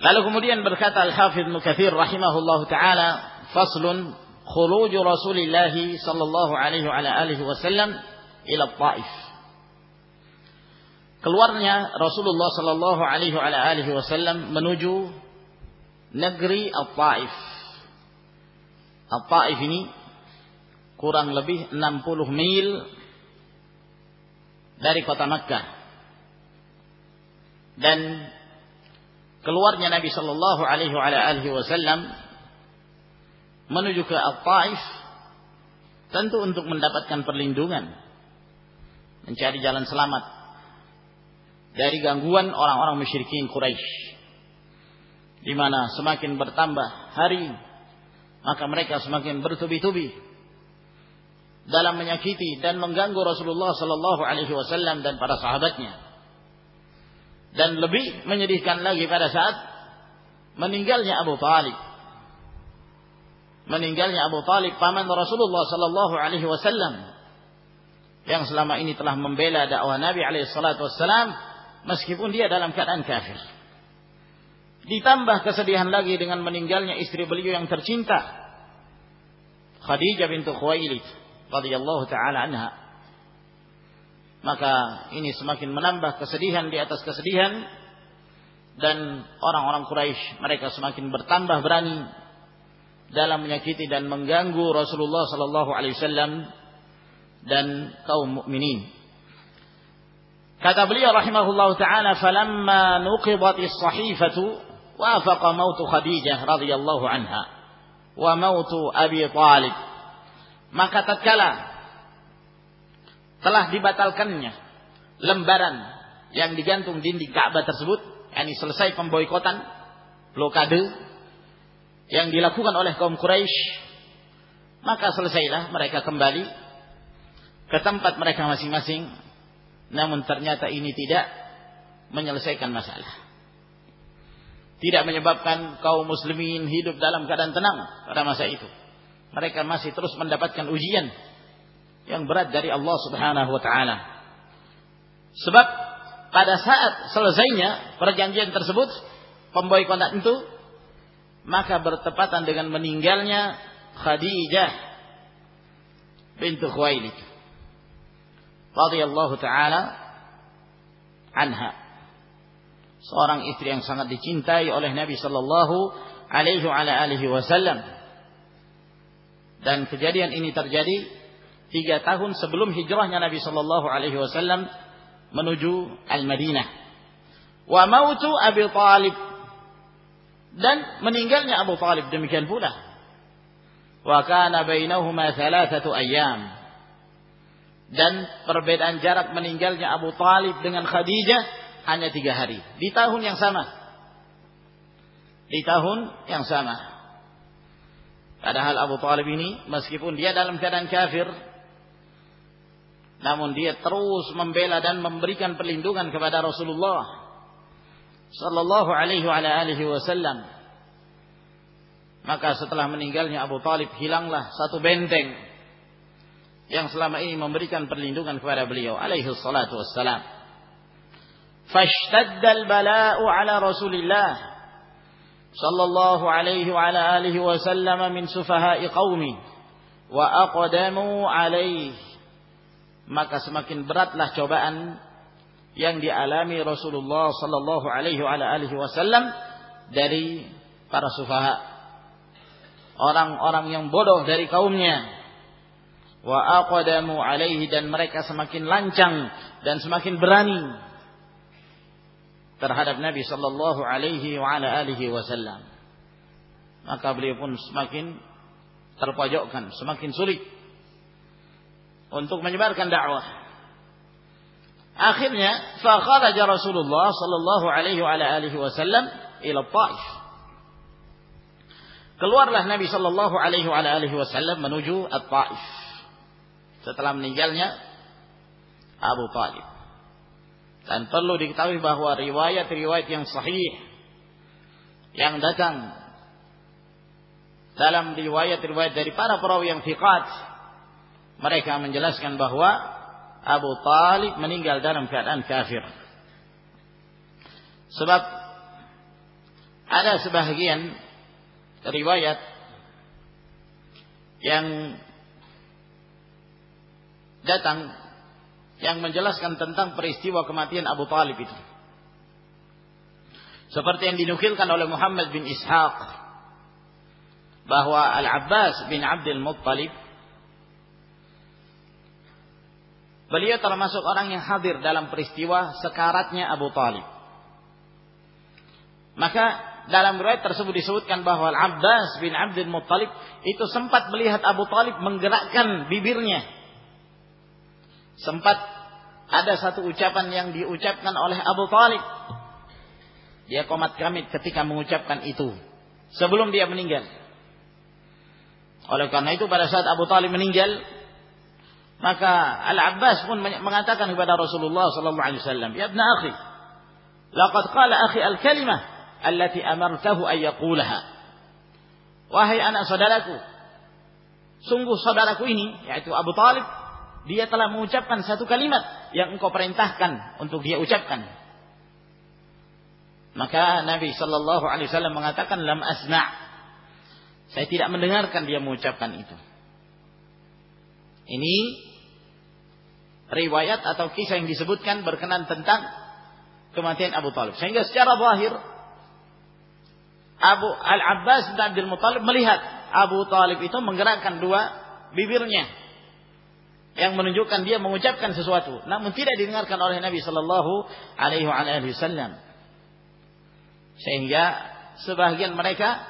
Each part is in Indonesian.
Lalu kemudian berkata Al-Hafidh Mukathir rahimahullah ta'ala, Faslun khuruj Rasulullah sallallahu alaihi wa alihi wasallam ila Taif. Keluarnya Rasulullah sallallahu alaihi wa alihi wasallam menuju negeri Al-Taif. Al-Taif ini kurang lebih 60 mil dari kota Makkah. Dan keluarnya Nabi sallallahu alaihi wasallam menuju ke Al-Taif tentu untuk mendapatkan perlindungan, mencari jalan selamat dari gangguan orang-orang musyrikin Quraisy. Di mana semakin bertambah hari, maka mereka semakin bertubi-tubi dalam menyakiti dan mengganggu Rasulullah sallallahu alaihi wasallam dan para sahabatnya. Dan lebih menyedihkan lagi pada saat meninggalnya Abu Talib meninggalnya Abu Talib paman Rasulullah sallallahu alaihi wasallam yang selama ini telah membela dakwah Nabi alaihi wasallam meskipun dia dalam keadaan kafir. Ditambah kesedihan lagi dengan meninggalnya istri beliau yang tercinta Khadijah bintu Khuwailid radhiyallahu taala anha. Maka ini semakin menambah kesedihan di atas kesedihan dan orang-orang Quraisy mereka semakin bertambah berani dalam menyakiti dan mengganggu Rasulullah sallallahu alaihi wasallam dan kaum mukminin. Kata beliau rahimahullahu taala, "Falamma nuqidat as-sahifatu wafaqa mautu Khadijah radhiyallahu anha wa mautu Abi Talib." Maka tatkala telah dibatalkannya lembaran yang digantung dinding Ka'bah tersebut, yakni selesai pemboikotan, blokade yang dilakukan oleh kaum Quraisy, maka selesailah mereka kembali ke tempat mereka masing-masing. Namun ternyata ini tidak menyelesaikan masalah. Tidak menyebabkan kaum muslimin hidup dalam keadaan tenang pada masa itu. Mereka masih terus mendapatkan ujian yang berat dari Allah Subhanahu wa taala. Sebab pada saat selesainya perjanjian tersebut, pemboikotan itu maka bertepatan dengan meninggalnya Khadijah bintu Khuwailid radhiyallahu taala anha seorang istri yang sangat dicintai oleh Nabi sallallahu alaihi wasallam dan kejadian ini terjadi tiga tahun sebelum hijrahnya Nabi sallallahu alaihi wasallam menuju Al-Madinah wa mautu Abi Talib dan meninggalnya Abu Talib demikian pula. Wa kana bainahuma thalathatu ayyam. Dan perbedaan jarak meninggalnya Abu Talib dengan Khadijah hanya tiga hari. Di tahun yang sama. Di tahun yang sama. Padahal Abu Talib ini meskipun dia dalam keadaan kafir. Namun dia terus membela dan memberikan perlindungan kepada Rasulullah sallallahu alaihi wa alihi wasallam. Maka setelah meninggalnya Abu Talib hilanglah satu benteng yang selama ini memberikan perlindungan kepada beliau alaihi salatu wassalam. Fashtadda al-bala'u ala Rasulillah sallallahu alaihi wa alihi wasallam min sufaha'i qaumi wa aqdamu alaihi maka semakin beratlah cobaan yang dialami Rasulullah sallallahu alaihi wasallam dari para sufaha. Orang-orang yang bodoh dari kaumnya. Wa aqdamu alaihi dan mereka semakin lancang dan semakin berani terhadap Nabi sallallahu alaihi wasallam. Maka beliau pun semakin terpojokkan semakin sulit untuk menyebarkan dakwah Akhirnya fakharaja Rasulullah sallallahu alaihi wa alihi wasallam ila Taif. Keluarlah Nabi sallallahu alaihi wa alihi wasallam menuju At-Taif. Setelah meninggalnya Abu Talib. Dan perlu diketahui bahwa riwayat-riwayat yang sahih yang datang dalam riwayat-riwayat dari para perawi yang fiqat mereka menjelaskan bahwa Abu Talib meninggal dalam keadaan kafir. Sebab ada sebahagian riwayat yang datang yang menjelaskan tentang peristiwa kematian Abu Talib itu. Seperti yang dinukilkan oleh Muhammad bin Ishaq bahwa Al-Abbas bin Abdul Muttalib beliau termasuk orang yang hadir dalam peristiwa sekaratnya Abu Talib. Maka dalam riwayat tersebut disebutkan bahwa Al-Abbas bin Abdul Muttalib itu sempat melihat Abu Talib menggerakkan bibirnya. Sempat ada satu ucapan yang diucapkan oleh Abu Talib dia komat kamit ketika mengucapkan itu. Sebelum dia meninggal. Oleh karena itu pada saat Abu Talib meninggal. Maka Al-Abbas pun mengatakan kepada Rasulullah sallallahu alaihi wasallam, "Ya ibn akhi, laqad qala akhi al-kalimah allati amartahu an yaqulaha." Wahai anak saudaraku, sungguh saudaraku ini yaitu Abu Talib dia telah mengucapkan satu kalimat yang engkau perintahkan untuk dia ucapkan. Maka Nabi Shallallahu Alaihi Wasallam mengatakan lam asma. Saya tidak mendengarkan dia mengucapkan itu. Ini riwayat atau kisah yang disebutkan berkenan tentang kematian Abu Talib. Sehingga secara zahir Abu Al Abbas bin Abdul Muttalib melihat Abu Talib itu menggerakkan dua bibirnya yang menunjukkan dia mengucapkan sesuatu, namun tidak didengarkan oleh Nabi Shallallahu Alaihi Wasallam. Sehingga sebagian mereka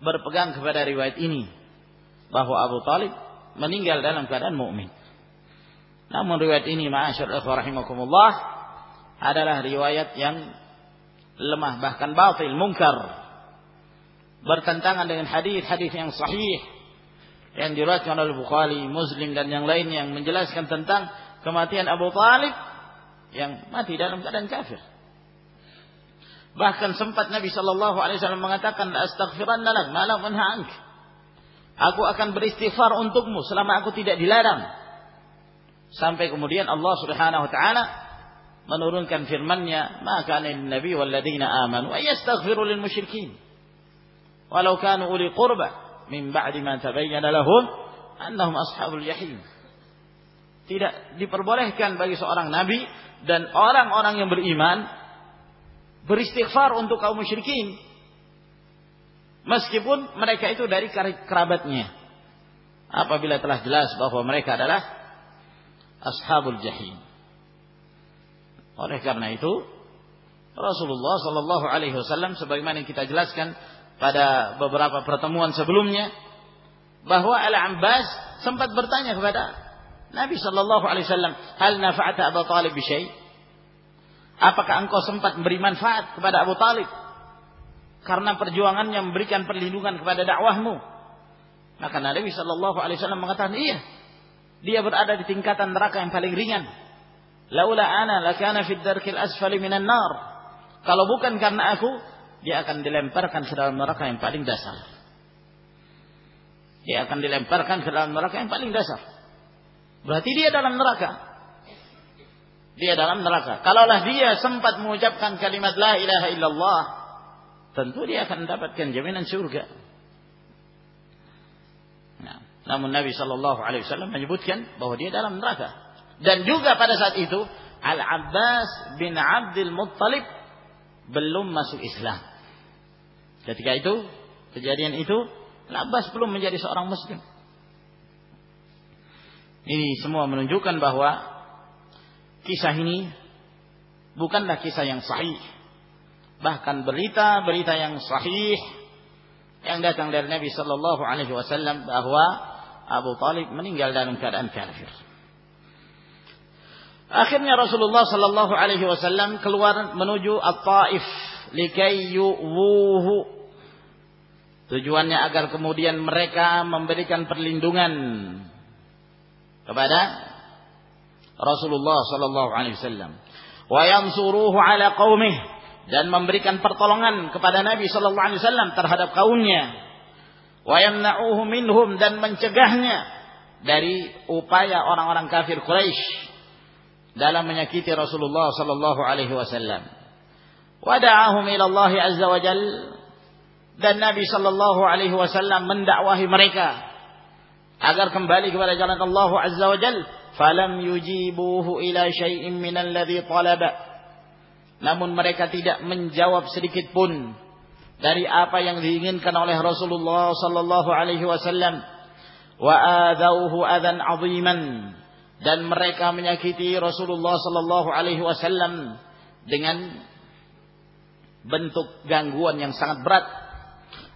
berpegang kepada riwayat ini bahwa Abu Talib meninggal dalam keadaan mukmin. Namun riwayat ini rahimakumullah adalah riwayat yang lemah bahkan batil mungkar bertentangan dengan hadis-hadis yang sahih yang diriwayatkan oleh Bukhari, Muslim dan yang lain yang menjelaskan tentang kematian Abu Talib yang mati dalam keadaan kafir. Bahkan sempat Nabi Shallallahu Alaihi Wasallam mengatakan, Astaghfiranna lak, malam Aku akan beristighfar untukmu selama aku tidak dilarang. Sampai kemudian Allah Subhanahu Wa Taala menurunkan firman-Nya, maka Nabi waladina amanu ayastaghfiru lil musyrikin. Walau kanu uli qurba min ba'di ma tabayyana lahum annahum ashabul jahim. Tidak diperbolehkan bagi seorang nabi dan orang-orang yang beriman beristighfar untuk kaum musyrikin. Meskipun mereka itu dari kerabatnya. Apabila telah jelas bahwa mereka adalah ashabul jahim. Oleh karena itu, Rasulullah Shallallahu Alaihi Wasallam sebagaimana yang kita jelaskan pada beberapa pertemuan sebelumnya, bahwa Al Abbas sempat bertanya kepada Nabi Shallallahu Alaihi Wasallam, hal nafa'ata Abu Talib bisyai? Apakah engkau sempat memberi manfaat kepada Abu Talib? Karena perjuangannya memberikan perlindungan kepada dakwahmu. Maka Nabi Shallallahu Alaihi Wasallam mengatakan, iya. Dia berada di tingkatan neraka yang paling ringan. Laula ana lakana fid darkil asfali minan nar. Kalau bukan karena aku, dia akan dilemparkan ke dalam neraka yang paling dasar. Dia akan dilemparkan ke dalam neraka yang paling dasar. Berarti dia dalam neraka dia dalam neraka. Kalaulah dia sempat mengucapkan kalimat la ilaha illallah, tentu dia akan mendapatkan jaminan surga. Namun Nabi Shallallahu Alaihi Wasallam menyebutkan bahwa dia dalam neraka. Dan juga pada saat itu Al Abbas bin Abdul Muttalib belum masuk Islam. Ketika itu kejadian itu Al Abbas belum menjadi seorang Muslim. Ini semua menunjukkan bahwa kisah ini bukanlah kisah yang sahih. Bahkan berita-berita yang sahih yang datang dari Nabi Shallallahu Alaihi Wasallam bahwa Abu Talib meninggal dalam keadaan kafir. Akhirnya Rasulullah Shallallahu Alaihi Wasallam keluar menuju At-Taif likai yuwuhu. Tujuannya agar kemudian mereka memberikan perlindungan kepada Rasulullah sallallahu alaihi wasallam wa yansuruhu ala qaumih dan memberikan pertolongan kepada Nabi sallallahu alaihi wasallam terhadap kaumnya wa yamna'uhu minhum dan mencegahnya dari upaya orang-orang kafir Quraisy dalam menyakiti Rasulullah sallallahu alaihi wasallam. Wada'ahum ila Allah azza wa jal dan Nabi sallallahu alaihi wasallam mendakwahi mereka agar kembali kepada jalan Allah azza wa jal. Falam yujibuhu ila syai'in min alladhi talaba. Namun mereka tidak menjawab sedikit pun dari apa yang diinginkan oleh Rasulullah sallallahu alaihi wasallam. Wa adauhu adan aziman. Dan mereka menyakiti Rasulullah sallallahu alaihi wasallam dengan bentuk gangguan yang sangat berat.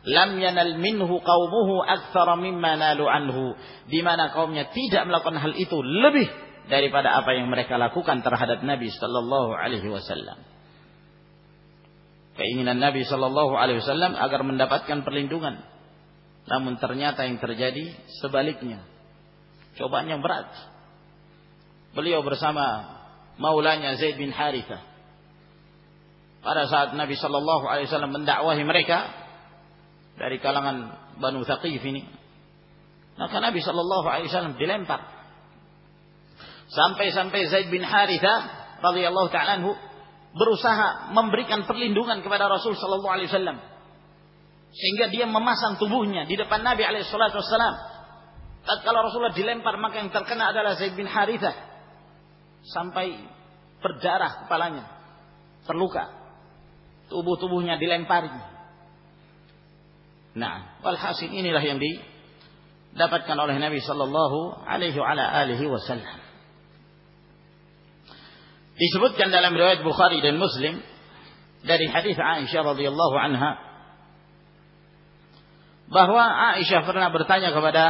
Lam yanal minhu qaumuhu aktsara mimma nalu anhu. Di mana kaumnya tidak melakukan hal itu lebih daripada apa yang mereka lakukan terhadap Nabi sallallahu alaihi wasallam keinginan Nabi sallallahu alaihi wasallam agar mendapatkan perlindungan namun ternyata yang terjadi sebaliknya cobaan yang berat beliau bersama maulanya Zaid bin Harithah pada saat Nabi sallallahu alaihi wasallam mendakwahi mereka dari kalangan Banu Thaqif ini. Maka Nabi Shallallahu Alaihi Wasallam dilempar. Sampai-sampai Zaid bin Haritha radhiyallahu taala berusaha memberikan perlindungan kepada Rasul Shallallahu Alaihi Wasallam sehingga dia memasang tubuhnya di depan Nabi Alaihi Wasallam. Kalau Rasulullah dilempar maka yang terkena adalah Zaid bin Haritha sampai berdarah kepalanya, terluka, tubuh-tubuhnya dilempari. Nah, walhasil inilah yang didapatkan oleh Nabi sallallahu alaihi wasallam. Disebutkan dalam riwayat Bukhari dan Muslim dari hadis Aisyah radhiyallahu anha bahwa Aisyah pernah bertanya kepada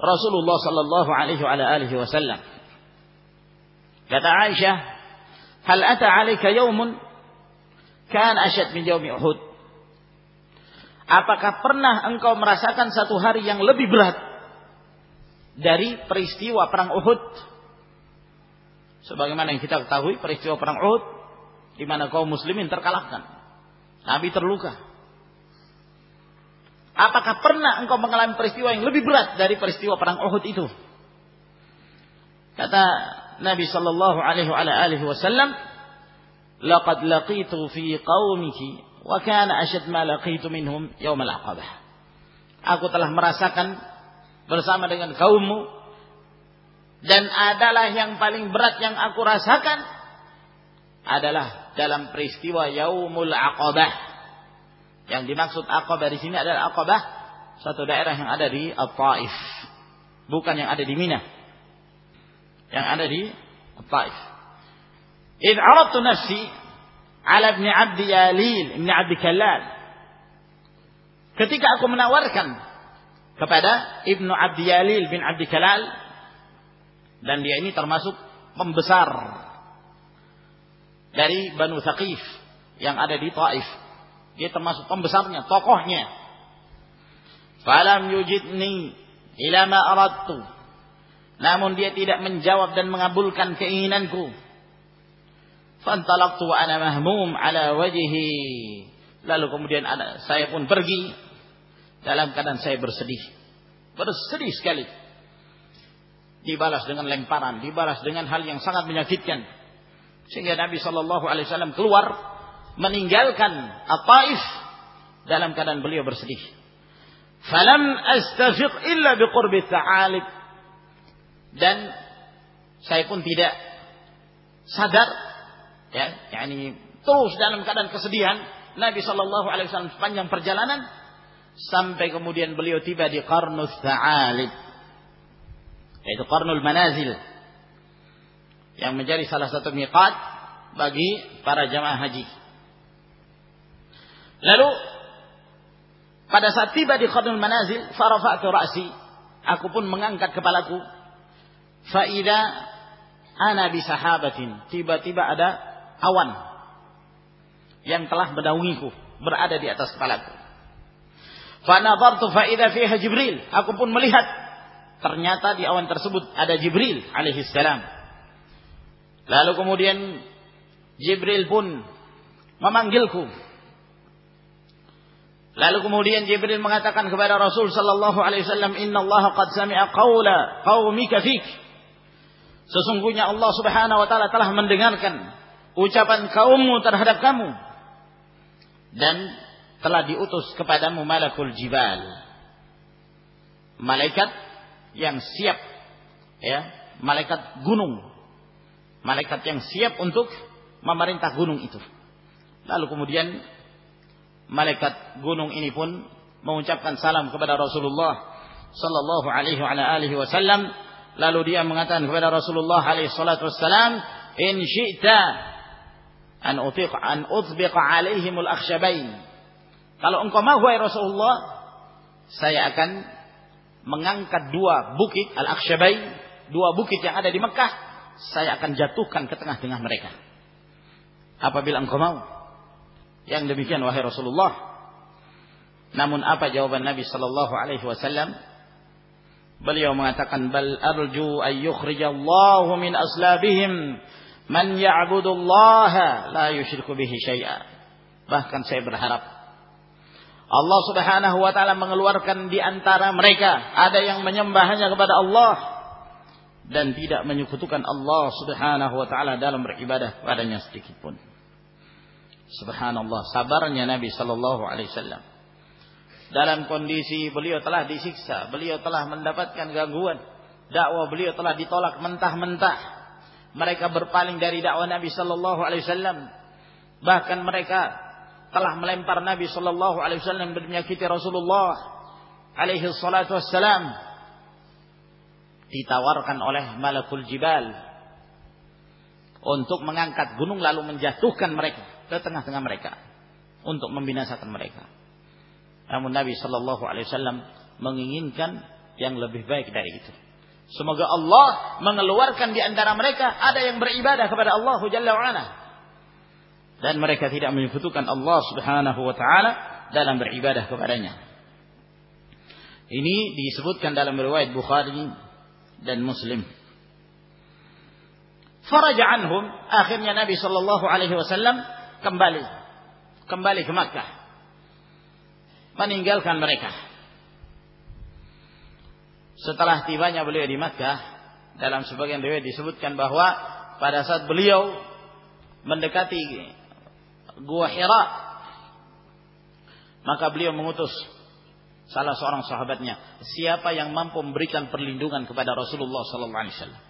Rasulullah sallallahu alaihi wa alihi wasallam. Kata Aisyah, "Hal ata 'alaika yawmun kan ashad min yawmi Uhud?" Apakah pernah engkau merasakan satu hari yang lebih berat dari peristiwa perang Uhud? Sebagaimana yang kita ketahui peristiwa perang Uhud di mana kaum muslimin terkalahkan. Nabi terluka. Apakah pernah engkau mengalami peristiwa yang lebih berat dari peristiwa perang Uhud itu? Kata Nabi sallallahu alaihi wasallam, "Laqad laqitu fi qaumiki wa kana asyad ma laqitu minhum yaumal aqabah. Aku telah merasakan bersama dengan kaummu dan adalah yang paling berat yang aku rasakan adalah dalam peristiwa yaumul aqabah. Yang dimaksud aqabah di sini adalah aqabah satu daerah yang ada di At-Taif. Bukan yang ada di Mina. Yang ada di At-Taif. Idh aradtu nafsi ala ibn Abdi Yalil, ibn Abdi Kalal. Ketika aku menawarkan kepada Ibnu Abdi Yalil bin Abdi Kalal dan dia ini termasuk pembesar dari Banu Thaqif yang ada di Taif. Dia termasuk pembesarnya, tokohnya. Falam yujidni ila ma aradtu. Namun dia tidak menjawab dan mengabulkan keinginanku. Fantalaqtu wa ana mahmum ala wajhi. Lalu kemudian saya pun pergi dalam keadaan saya bersedih. Bersedih sekali. Dibalas dengan lemparan, dibalas dengan hal yang sangat menyakitkan. Sehingga Nabi Shallallahu Alaihi Wasallam keluar meninggalkan At-Taif dalam keadaan beliau bersedih. Falam astafiq illa biqurbi ta'alib. Dan saya pun tidak sadar ya yakni terus dalam keadaan kesedihan Nabi Shallallahu Alaihi Wasallam sepanjang perjalanan sampai kemudian beliau tiba di Qarnus Ta'alib yaitu Qarnul Manazil yang menjadi salah satu miqat bagi para jamaah haji. Lalu pada saat tiba di Qarnul Manazil, farafa'tu ra'si, aku pun mengangkat kepalaku. Faida ana bisahabatin. Tiba-tiba ada awan yang telah menaungiku berada di atas kepalaku. Fa idza fiha Jibril. Aku pun melihat ternyata di awan tersebut ada Jibril alaihi salam. Lalu kemudian Jibril pun memanggilku. Lalu kemudian Jibril mengatakan kepada Rasul sallallahu alaihi wasallam, "Inna Allah qad sami'a qawla qaumika fik." Sesungguhnya Allah Subhanahu wa taala telah mendengarkan ucapan kaummu terhadap kamu dan telah diutus kepadamu malakul jibal malaikat yang siap ya malaikat gunung. Malaikat yang siap untuk memerintah gunung itu. Lalu kemudian malaikat gunung ini pun mengucapkan salam kepada Rasulullah sallallahu alaihi wasallam. Lalu dia mengatakan kepada Rasulullah alaihi salatu wassalam in syi'ta an utiq an utbiqa alaihimul akhsyabain. Kalau engkau mau wahai Rasulullah, saya akan mengangkat dua bukit al-akhsyabain, dua bukit yang ada di Mekah, saya akan jatuhkan ke tengah-tengah mereka. Apabila engkau mau. Yang demikian wahai Rasulullah. Namun apa jawaban Nabi sallallahu alaihi wasallam? Beliau mengatakan bal arju ay yukhrijallahu min aslabihim Man ya'budullaha la yusyriku bihi syai'a. Bahkan saya berharap Allah Subhanahu wa taala mengeluarkan di antara mereka ada yang menyembahnya kepada Allah dan tidak menyekutukan Allah Subhanahu wa taala dalam beribadah padanya sedikit pun. Subhanallah, sabarnya Nabi sallallahu alaihi wasallam. Dalam kondisi beliau telah disiksa, beliau telah mendapatkan gangguan, dakwah beliau telah ditolak mentah-mentah mereka berpaling dari dakwah Nabi sallallahu alaihi wasallam. Bahkan mereka telah melempar Nabi sallallahu alaihi wasallam dan menyakiti Rasulullah alaihi salatu wassalam. Ditawarkan oleh Malakul Jibal untuk mengangkat gunung lalu menjatuhkan mereka ke tengah-tengah mereka untuk membinasakan mereka. Namun Nabi sallallahu alaihi wasallam menginginkan yang lebih baik dari itu. Semoga Allah mengeluarkan di antara mereka ada yang beribadah kepada Allah Jalla wa'ala. Dan mereka tidak menyebutkan Allah subhanahu wa ta'ala dalam beribadah kepadanya. Ini disebutkan dalam riwayat Bukhari dan Muslim. Faraja anhum, akhirnya Nabi sallallahu alaihi wasallam kembali kembali ke Makkah. Meninggalkan mereka setelah tibanya beliau di Makkah dalam sebagian riwayat disebutkan bahwa pada saat beliau mendekati gua Hira. Maka beliau mengutus salah seorang sahabatnya siapa yang mampu memberikan perlindungan kepada Rasulullah sallallahu alaihi wasallam?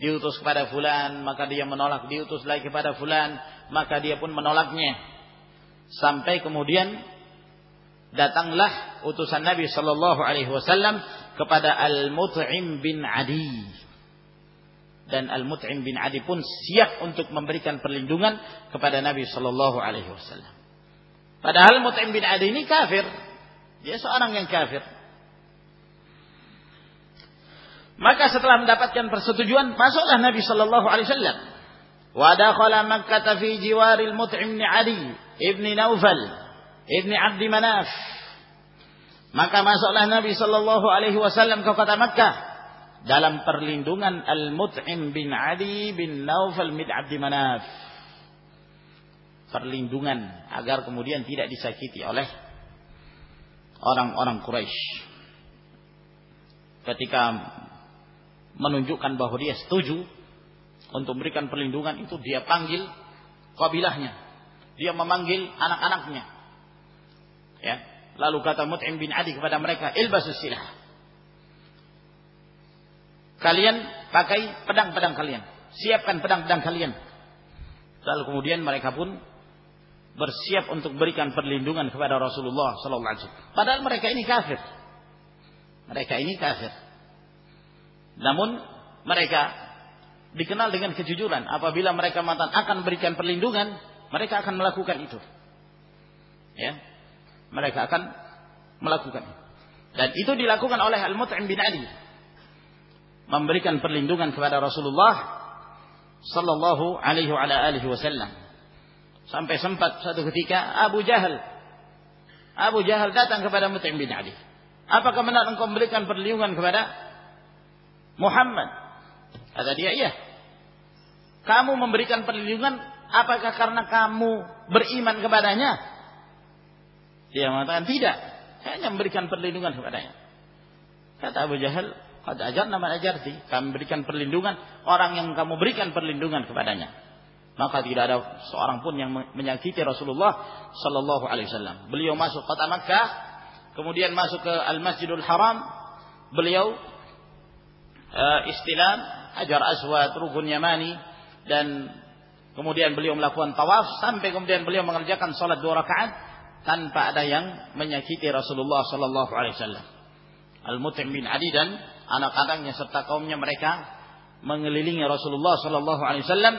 Diutus kepada fulan maka dia menolak. Diutus lagi kepada fulan maka dia pun menolaknya. Sampai kemudian datanglah utusan Nabi sallallahu alaihi wasallam kepada Al-Mut'im bin Adi. Dan Al-Mut'im bin Adi pun siap untuk memberikan perlindungan kepada Nabi sallallahu alaihi wasallam. Padahal Mut'im bin Adi ini kafir. Dia seorang yang kafir. Maka setelah mendapatkan persetujuan, masuklah Nabi sallallahu alaihi wasallam. Wa dakhala Makkah fi jiwaril Mut'im bin Adi ibni Naufal ibni Abdi Manaf. Maka masuklah Nabi Shallallahu Alaihi Wasallam ke kota Makkah dalam perlindungan Al-Mut'im bin Adi bin Naufal bin Abdi Manaf. Perlindungan agar kemudian tidak disakiti oleh orang-orang Quraisy. Ketika menunjukkan bahwa dia setuju untuk memberikan perlindungan itu dia panggil kabilahnya. Dia memanggil anak-anaknya Ya. Lalu kata Mut'im bin Adi kepada mereka, "Ilbasus silah." Kalian pakai pedang-pedang kalian. Siapkan pedang-pedang kalian. Lalu kemudian mereka pun bersiap untuk berikan perlindungan kepada Rasulullah sallallahu alaihi wasallam. Padahal mereka ini kafir. Mereka ini kafir. Namun mereka dikenal dengan kejujuran. Apabila mereka mantan akan berikan perlindungan, mereka akan melakukan itu. Ya, mereka akan melakukan. Dan itu dilakukan oleh Al-Mut'im bin Ali. Memberikan perlindungan kepada Rasulullah sallallahu alaihi wa alihi wasallam. Sampai sempat satu ketika Abu Jahal Abu Jahal datang kepada Mut'im bin Ali. Apakah benar engkau memberikan perlindungan kepada Muhammad? Kata dia, iya. Kamu memberikan perlindungan apakah karena kamu beriman kepadanya dia mengatakan tidak. Hanya memberikan perlindungan kepadanya. Kata Abu Jahal, Ajar nama ajarti. Kami berikan perlindungan orang yang kamu berikan perlindungan kepadanya. Maka tidak ada seorang pun yang menyakiti Rasulullah sallallahu alaihi wasallam. Beliau masuk kota Makkah, kemudian masuk ke Al-Masjidul Haram. Beliau uh, istilam Hajar Aswad, Rukun Yamani dan kemudian beliau melakukan tawaf sampai kemudian beliau mengerjakan salat dua rakaat tanpa ada yang menyakiti Rasulullah sallallahu alaihi wasallam. Al-Mut'im bin Adi dan anak-anaknya serta kaumnya mereka mengelilingi Rasulullah sallallahu alaihi wasallam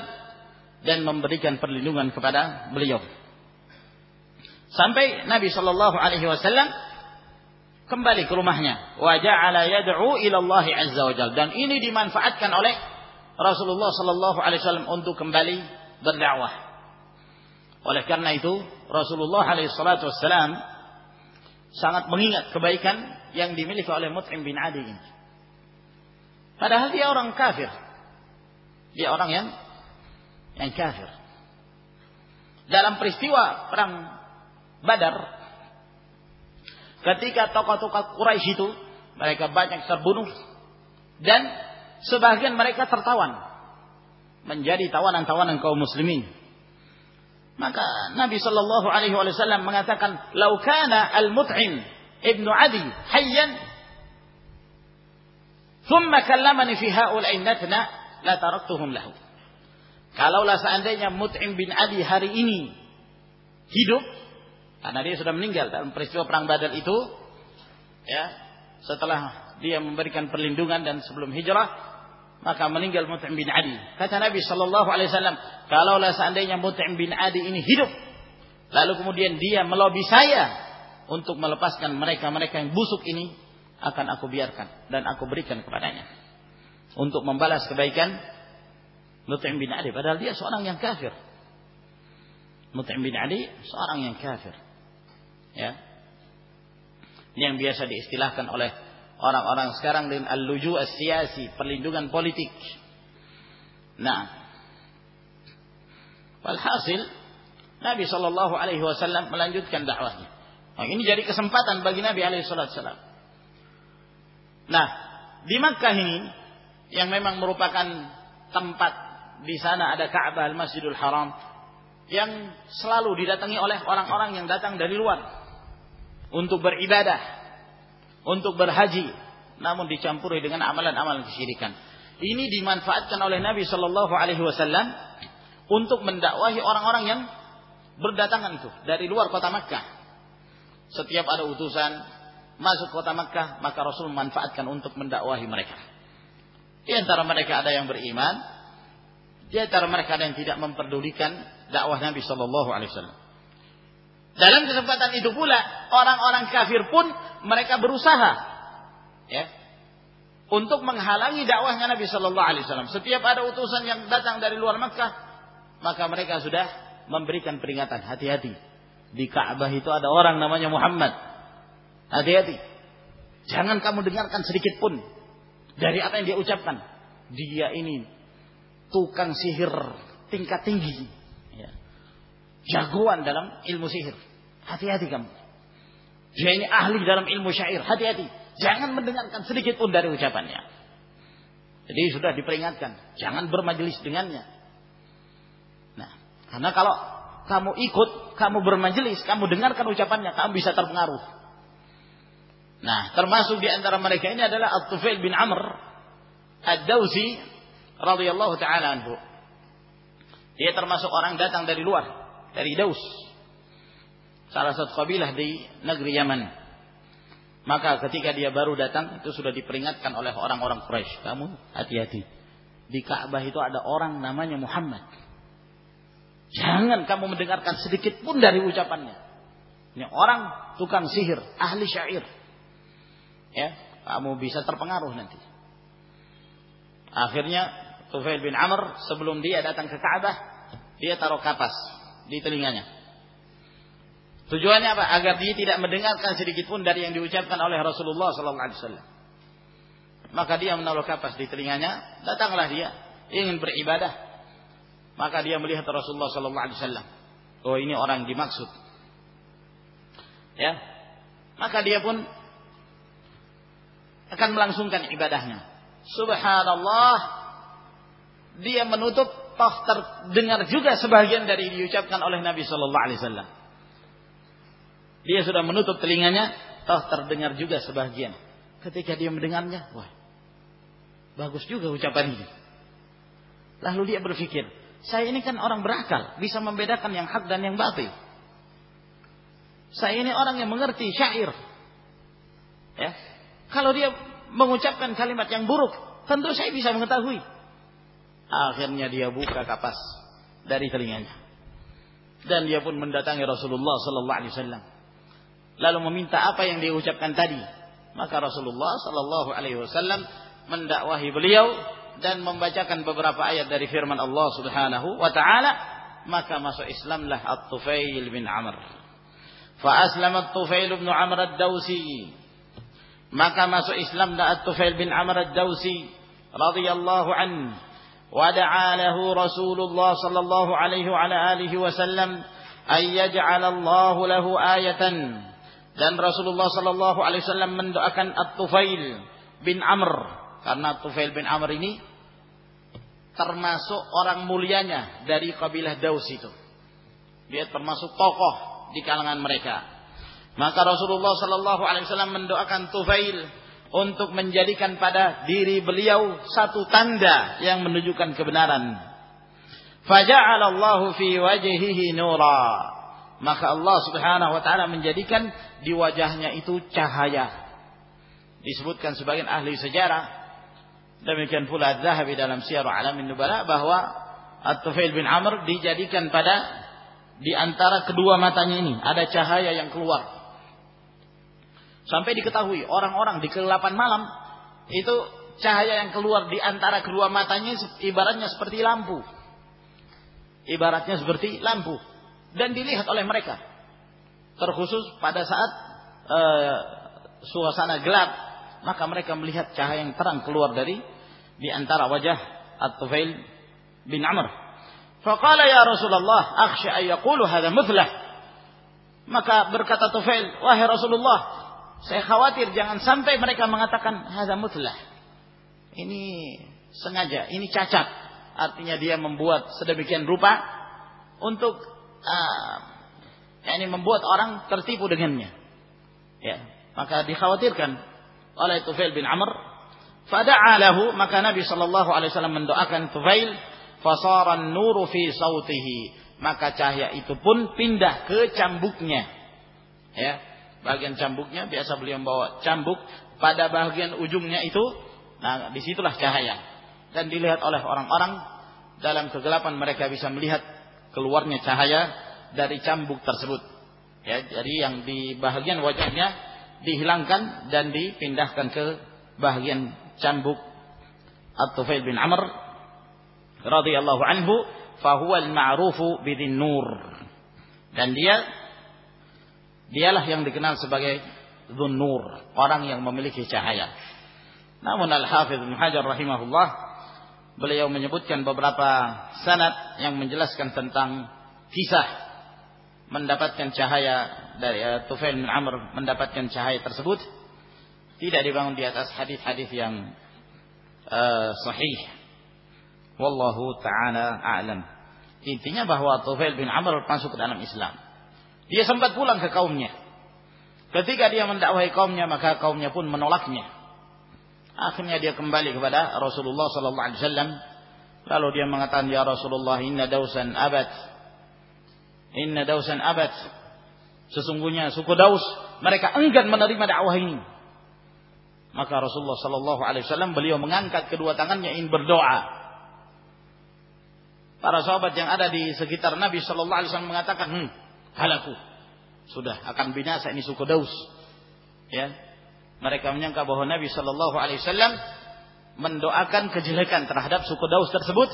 dan memberikan perlindungan kepada beliau. Sampai Nabi Shallallahu Alaihi Wasallam kembali ke rumahnya. Wa ja'ala yad'u ila Allah Azza wa Dan ini dimanfaatkan oleh Rasulullah Shallallahu Alaihi Wasallam untuk kembali berdakwah. Oleh karena itu Rasulullah Alaihi Wasallam sangat mengingat kebaikan yang dimiliki oleh Mut'im bin Adi ini. Padahal dia orang kafir. Dia orang yang yang kafir. Dalam peristiwa perang Badar, ketika tokoh-tokoh Quraisy itu mereka banyak terbunuh dan sebagian mereka tertawan menjadi tawanan-tawanan kaum muslimin. Maka Nabi Shallallahu Alaihi Wasallam mengatakan, "Laukana al-Mut'im ibnu Adi hayyan, Thumma kallamani fi ha'ulain natna la taraktuhum lahu. Kalaulah seandainya Mut'im bin Adi hari ini hidup, karena dia sudah meninggal dalam peristiwa perang Badar itu, ya, setelah dia memberikan perlindungan dan sebelum hijrah, maka meninggal Mut'im bin Adi. Kata Nabi Shallallahu Alaihi Wasallam, kalaulah seandainya Mut'im bin Adi ini hidup, lalu kemudian dia melobi saya untuk melepaskan mereka-mereka yang busuk ini, akan aku biarkan dan aku berikan kepadanya untuk membalas kebaikan Mut'im bin Ali padahal dia seorang yang kafir. Mut'im bin Ali seorang yang kafir. Ya. Ini yang biasa diistilahkan oleh orang-orang sekarang dengan al-luju as-siyasi, perlindungan politik. Nah, walhasil Nabi Shallallahu Alaihi Wasallam melanjutkan dakwahnya. Nah, ini jadi kesempatan bagi Nabi Alaihi Wasallam. Nah, di Makkah ini yang memang merupakan tempat di sana ada Ka'bah Al-Masjidul Haram yang selalu didatangi oleh orang-orang yang datang dari luar untuk beribadah, untuk berhaji, namun dicampuri dengan amalan-amalan kesyirikan. Ini dimanfaatkan oleh Nabi Shallallahu Alaihi Wasallam untuk mendakwahi orang-orang yang berdatangan itu dari luar kota Makkah. Setiap ada utusan masuk kota Makkah, maka Rasul memanfaatkan untuk mendakwahi mereka. Di antara mereka ada yang beriman, di antara mereka ada yang tidak memperdulikan dakwah Nabi Shallallahu Alaihi Wasallam. Dalam kesempatan itu pula orang-orang kafir pun mereka berusaha ya untuk menghalangi dakwahnya Nabi Shallallahu Alaihi Wasallam. Setiap ada utusan yang datang dari luar Makkah, maka mereka sudah memberikan peringatan hati-hati. Di Ka'bah itu ada orang namanya Muhammad. Hati-hati. Jangan kamu dengarkan sedikit pun dari apa yang dia ucapkan. Dia ini tukang sihir tingkat tinggi. Ya. Jagoan dalam ilmu sihir. Hati-hati kamu. Dia ini ahli dalam ilmu syair. Hati-hati. Jangan mendengarkan sedikit pun dari ucapannya. Jadi sudah diperingatkan. Jangan bermajelis dengannya. Nah, karena kalau kamu ikut, kamu bermajelis, kamu dengarkan ucapannya, kamu bisa terpengaruh. Nah, termasuk di antara mereka ini adalah At-Tufail bin Amr Ad-Dawsi radhiyallahu taala anhu. Dia termasuk orang datang dari luar, dari Daus. Salah satu kabilah di negeri Yaman. Maka ketika dia baru datang itu sudah diperingatkan oleh orang-orang Quraisy, kamu hati-hati. Di Ka'bah itu ada orang namanya Muhammad. Jangan kamu mendengarkan sedikit pun dari ucapannya. Ini orang tukang sihir, ahli syair. Ya, kamu bisa terpengaruh nanti. Akhirnya Tufail bin Amr sebelum dia datang ke Ka'bah, dia taruh kapas di telinganya. Tujuannya apa? Agar dia tidak mendengarkan sedikit pun dari yang diucapkan oleh Rasulullah sallallahu alaihi wasallam. Maka dia menaruh kapas di telinganya, datanglah dia ingin beribadah. Maka dia melihat Rasulullah sallallahu alaihi wasallam. Oh, ini orang dimaksud. Ya. Maka dia pun akan melangsungkan ibadahnya. Subhanallah, dia menutup toh terdengar juga sebagian dari diucapkan oleh Nabi Shallallahu Alaihi Wasallam. Dia sudah menutup telinganya, toh terdengar juga sebagian. Ketika dia mendengarnya, wah, bagus juga ucapan ini. Lalu dia berpikir, saya ini kan orang berakal, bisa membedakan yang hak dan yang batil. Saya ini orang yang mengerti syair. Ya. Kalau dia mengucapkan kalimat yang buruk, tentu saya bisa mengetahui. Akhirnya dia buka kapas dari telinganya. Dan dia pun mendatangi Rasulullah sallallahu alaihi wasallam. Lalu meminta apa yang dia ucapkan tadi. Maka Rasulullah sallallahu alaihi wasallam mendakwahi beliau dan membacakan beberapa ayat dari firman Allah Subhanahu wa taala, maka masuk Islamlah At-Tufail bin Amr. Fa aslama At-Tufail bin Amr Ad-Dausi. Maka masuk Islam da'at Tufail bin Amr ad-Dawsi radhiyallahu an wa da'alahu Rasulullah sallallahu alaihi wa alihi wasallam ay yaj'alallahu lahu ayatan dan Rasulullah sallallahu alaihi wasallam mendoakan At-Tufail bin Amr karena Tufail bin Amr ini termasuk orang mulianya dari kabilah Daus itu. Dia termasuk tokoh di kalangan mereka. Maka Rasulullah Sallallahu Alaihi Wasallam mendoakan Tufail untuk menjadikan pada diri beliau satu tanda yang menunjukkan kebenaran. Faja'alallahu fi wajhihi nura. Maka Allah Subhanahu wa taala menjadikan di wajahnya itu cahaya. Disebutkan sebagian ahli sejarah demikian pula Az-Zahabi dalam Syiar Alamin Nubala bahwa At-Tufail bin Amr dijadikan pada di antara kedua matanya ini ada cahaya yang keluar Sampai diketahui orang-orang di kegelapan malam itu cahaya yang keluar di antara kedua matanya ibaratnya seperti lampu. Ibaratnya seperti lampu dan dilihat oleh mereka. Terkhusus pada saat uh, suasana gelap, maka mereka melihat cahaya yang terang keluar dari di antara wajah At-Tufail bin Amr. Faqala ya Rasulullah, akhsha ay yaqulu hadha mithlah. Maka berkata Tufail, wahai Rasulullah, saya khawatir jangan sampai mereka mengatakan hadza mutlah. Ini sengaja, ini cacat. Artinya dia membuat sedemikian rupa untuk uh, ini membuat orang tertipu dengannya. Ya, maka dikhawatirkan oleh Tufail bin Amr. Fada'a lahu maka Nabi sallallahu alaihi wasallam mendoakan Tufail fasara nuru fi sautihi maka cahaya itu pun pindah ke cambuknya. Ya, bagian cambuknya biasa beliau membawa cambuk pada bagian ujungnya itu. Nah di situlah cahaya. Dan dilihat oleh orang-orang dalam kegelapan mereka bisa melihat keluarnya cahaya dari cambuk tersebut. Ya jadi yang di bagian wajahnya dihilangkan dan dipindahkan ke bagian cambuk. At-Tufail bin Amr radhiyallahu anhu fahuwa al-ma'rufu bidin nur dan dia Dialah yang dikenal sebagai Nur, orang yang memiliki cahaya. Namun Al-Hafidh Ibn Hajar rahimahullah beliau menyebutkan beberapa sanad yang menjelaskan tentang kisah mendapatkan cahaya dari uh, Tufail bin Amr mendapatkan cahaya tersebut tidak dibangun di atas hadis-hadis yang uh, sahih. Wallahu taala a'lam. Intinya bahwa Tufail bin Amr masuk ke dalam Islam. Dia sempat pulang ke kaumnya. Ketika dia mendakwahi kaumnya, maka kaumnya pun menolaknya. Akhirnya dia kembali kepada Rasulullah sallallahu alaihi wasallam. Lalu dia mengatakan, "Ya Rasulullah, inna dausan abad. Inna dausan abad." Sesungguhnya suku Daus mereka enggan menerima dakwah ini. Maka Rasulullah sallallahu alaihi wasallam beliau mengangkat kedua tangannya ingin berdoa. Para sahabat yang ada di sekitar Nabi sallallahu alaihi wasallam mengatakan, "Hmm, halaku. Sudah akan binasa ini suku Daus. Ya. Mereka menyangka bahwa Nabi Shallallahu alaihi wasallam mendoakan kejelekan terhadap suku Daus tersebut.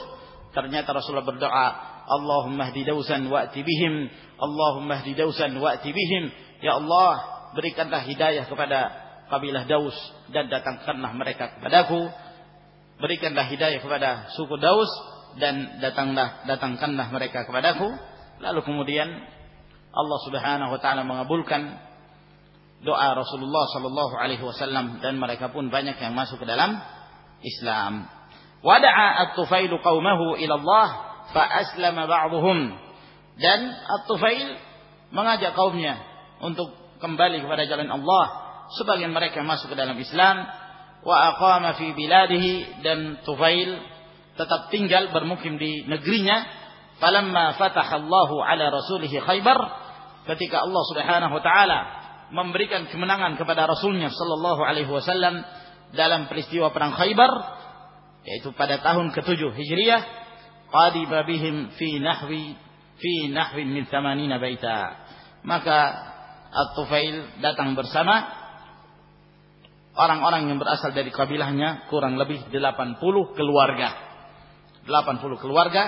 Ternyata Rasulullah berdoa, Allahumma hdi Dausan wa'ti bihim, Allahumma hdi Dausan wa'ti bihim. Ya Allah, berikanlah hidayah kepada kabilah Daus dan datangkanlah mereka kepadaku. Berikanlah hidayah kepada suku Daus dan datanglah datangkanlah mereka kepadaku. Lalu kemudian Allah Subhanahu wa taala mengabulkan doa Rasulullah sallallahu alaihi wasallam dan mereka pun banyak yang masuk ke dalam Islam. Wada'a at-Tufail qaumahu ila Allah fa aslama ba'dhum dan At-Tufail mengajak kaumnya untuk kembali kepada jalan Allah. Sebagian mereka masuk ke dalam Islam. Wa aqama fi biladihi dan Tufail tetap tinggal bermukim di negerinya. Falamma fatahallahu ala rasulih Khaybar ketika Allah Subhanahu wa taala memberikan kemenangan kepada rasulnya sallallahu alaihi wasallam dalam peristiwa perang Khaybar yaitu pada tahun ke-7 Hijriah qadiba bihim fi nahwi fi nahwi min 80 baita. Maka At-Tufail datang bersama orang-orang yang berasal dari kabilahnya kurang lebih 80 keluarga. 80 keluarga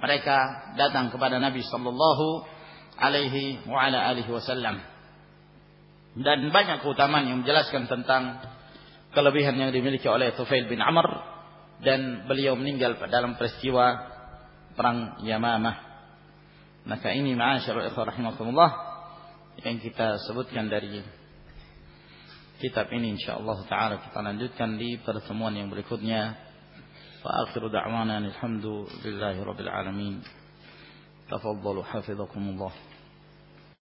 mereka datang kepada Nabi sallallahu alaihi wa ala alihi wasallam dan banyak keutamaan yang menjelaskan tentang kelebihan yang dimiliki oleh Tufail bin Amr dan beliau meninggal dalam peristiwa perang Yamamah. Maka ini ma'asyarul ikhwah rahimakumullah yang kita sebutkan dari kitab ini insyaallah taala kita lanjutkan di pertemuan yang berikutnya. Wa akhiru da'wana alhamdulillahi rabbil alamin. تفضلوا حفظكم الله.